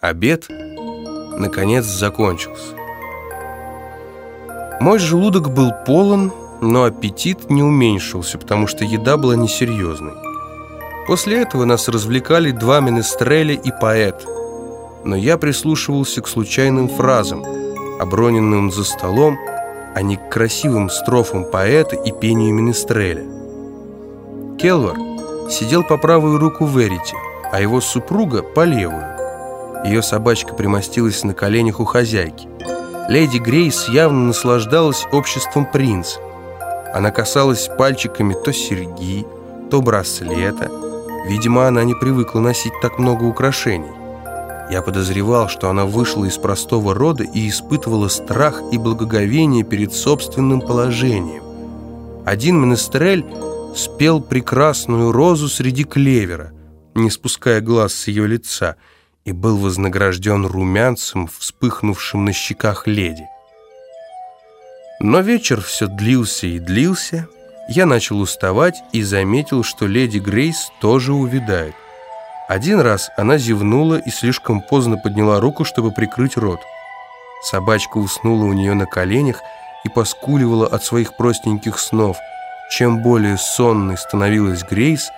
Обед, наконец, закончился. Мой желудок был полон, но аппетит не уменьшился, потому что еда была несерьезной. После этого нас развлекали два менестреля и поэт. Но я прислушивался к случайным фразам, оброненным за столом, а не к красивым строфам поэта и пению менестреля. Келвар сидел по правую руку Верити, а его супруга по левую. Ее собачка примостилась на коленях у хозяйки. Леди Грейс явно наслаждалась обществом принца. Она касалась пальчиками то серьги, то браслета. Видимо, она не привыкла носить так много украшений. Я подозревал, что она вышла из простого рода и испытывала страх и благоговение перед собственным положением. Один менестрель спел прекрасную розу среди клевера, не спуская глаз с ее лица – и был вознагражден румянцем, вспыхнувшим на щеках леди. Но вечер все длился и длился. Я начал уставать и заметил, что леди Грейс тоже увядает. Один раз она зевнула и слишком поздно подняла руку, чтобы прикрыть рот. Собачка уснула у нее на коленях и поскуливала от своих простеньких снов. Чем более сонной становилась Грейс,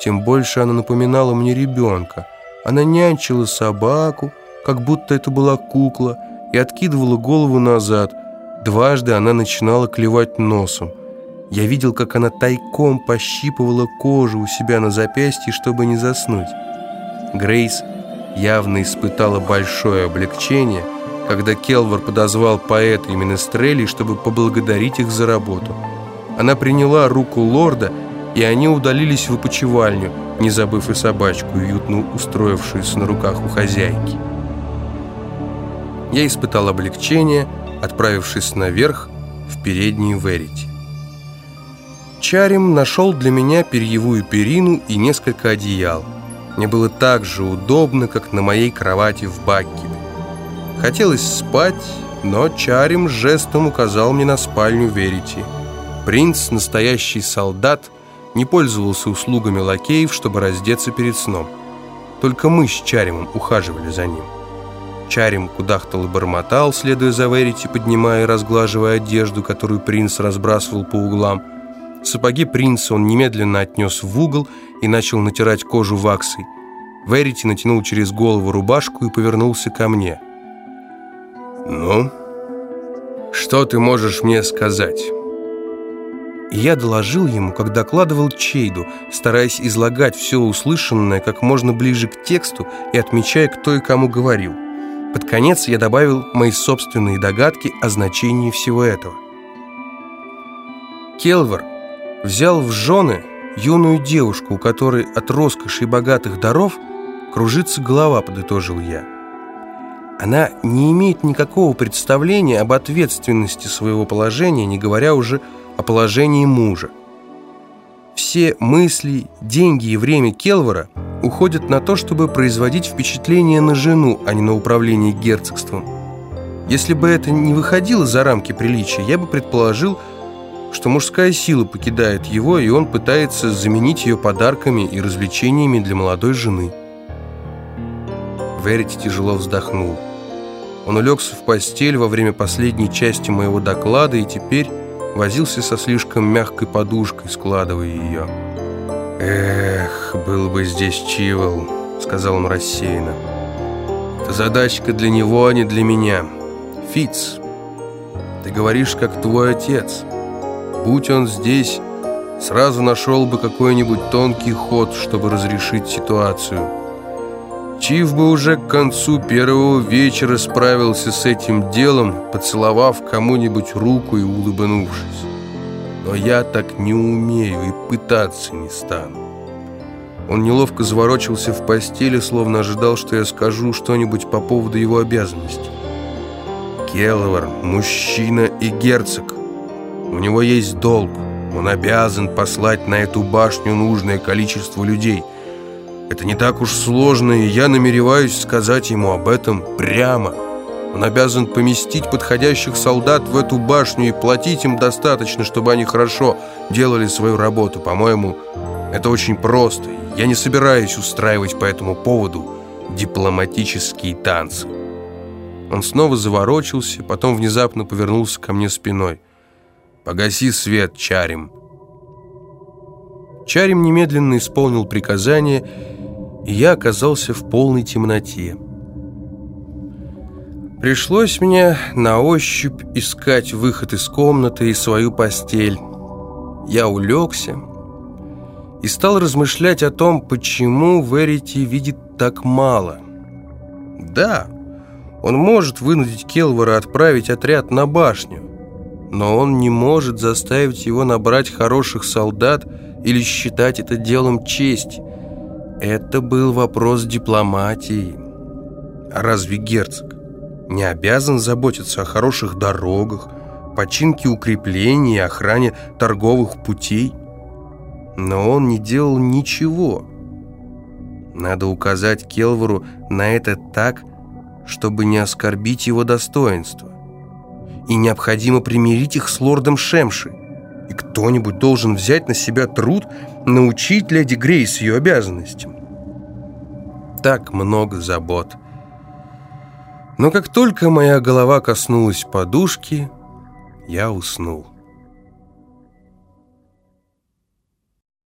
тем больше она напоминала мне ребенка – она нянчила собаку, как будто это была кукла, и откидывала голову назад. Дважды она начинала клевать носом. Я видел, как она тайком пощипывала кожу у себя на запястье, чтобы не заснуть. Грейс явно испытала большое облегчение, когда Келвар подозвал поэта и Менестрелей, чтобы поблагодарить их за работу. Она приняла руку лорда, и они удалились в опочивальню – не забыв и собачку, уютно устроившуюся на руках у хозяйки. Я испытал облегчение, отправившись наверх в переднюю Верити. Чарим нашел для меня перьевую перину и несколько одеял. Мне было так же удобно, как на моей кровати в Баккибе. Хотелось спать, но Чарим жестом указал мне на спальню Верити. Принц, настоящий солдат, не пользовался услугами лакеев, чтобы раздеться перед сном. Только мы с Чаримом ухаживали за ним. Чарим кудахтал и бормотал, следуя за Верити, поднимая и разглаживая одежду, которую принц разбрасывал по углам. Сапоги принца он немедленно отнес в угол и начал натирать кожу ваксой. Верити натянул через голову рубашку и повернулся ко мне. «Ну, что ты можешь мне сказать?» Я доложил ему, как докладывал Чейду, стараясь излагать все услышанное как можно ближе к тексту и отмечая, кто и кому говорил. Под конец я добавил мои собственные догадки о значении всего этого. Келвар взял в жены юную девушку, у которой от роскоши и богатых даров кружится голова, подытожил я. Она не имеет никакого представления об ответственности своего положения, не говоря уже о о положении мужа. Все мысли, деньги и время Келвара уходят на то, чтобы производить впечатление на жену, а не на управление герцогством. Если бы это не выходило за рамки приличия, я бы предположил, что мужская сила покидает его, и он пытается заменить ее подарками и развлечениями для молодой жены. Верити тяжело вздохнул. Он улегся в постель во время последней части моего доклада и теперь возился со слишком мягкой подушкой, складывая ее. «Эх, был бы здесь Чивол», — сказал он рассеянно. «Это задачка для него, а не для меня. Фиц, ты говоришь, как твой отец. Будь он здесь, сразу нашел бы какой-нибудь тонкий ход, чтобы разрешить ситуацию». Чив бы уже к концу первого вечера справился с этим делом, поцеловав кому-нибудь руку и улыбнувшись. Но я так не умею и пытаться не стану. Он неловко заворочился в постели, словно ожидал, что я скажу что-нибудь по поводу его обязанностей. Келловар – мужчина и герцог. У него есть долг. Он обязан послать на эту башню нужное количество людей – это не так уж сложно, и я намереваюсь сказать ему об этом прямо. Он обязан поместить подходящих солдат в эту башню и платить им достаточно, чтобы они хорошо делали свою работу. По-моему, это очень просто. Я не собираюсь устраивать по этому поводу дипломатические танцы. Он снова заворочился, потом внезапно повернулся ко мне спиной. «Погаси свет, Чарим!» Чарим немедленно исполнил приказание, и я оказался в полной темноте. Пришлось мне на ощупь искать выход из комнаты и свою постель. Я улегся и стал размышлять о том, почему Верити видит так мало. Да, он может вынудить Келвара отправить отряд на башню, но он не может заставить его набрать хороших солдат или считать это делом чести. Это был вопрос дипломатии. А разве герцог не обязан заботиться о хороших дорогах, починке укреплений и охране торговых путей? Но он не делал ничего. Надо указать Келвару на это так, чтобы не оскорбить его достоинство. И необходимо примирить их с лордом Шемши. И кто-нибудь должен взять на себя труд научить леди Грейс ее обязанностям. Так много забот. Но как только моя голова коснулась подушки, я уснул.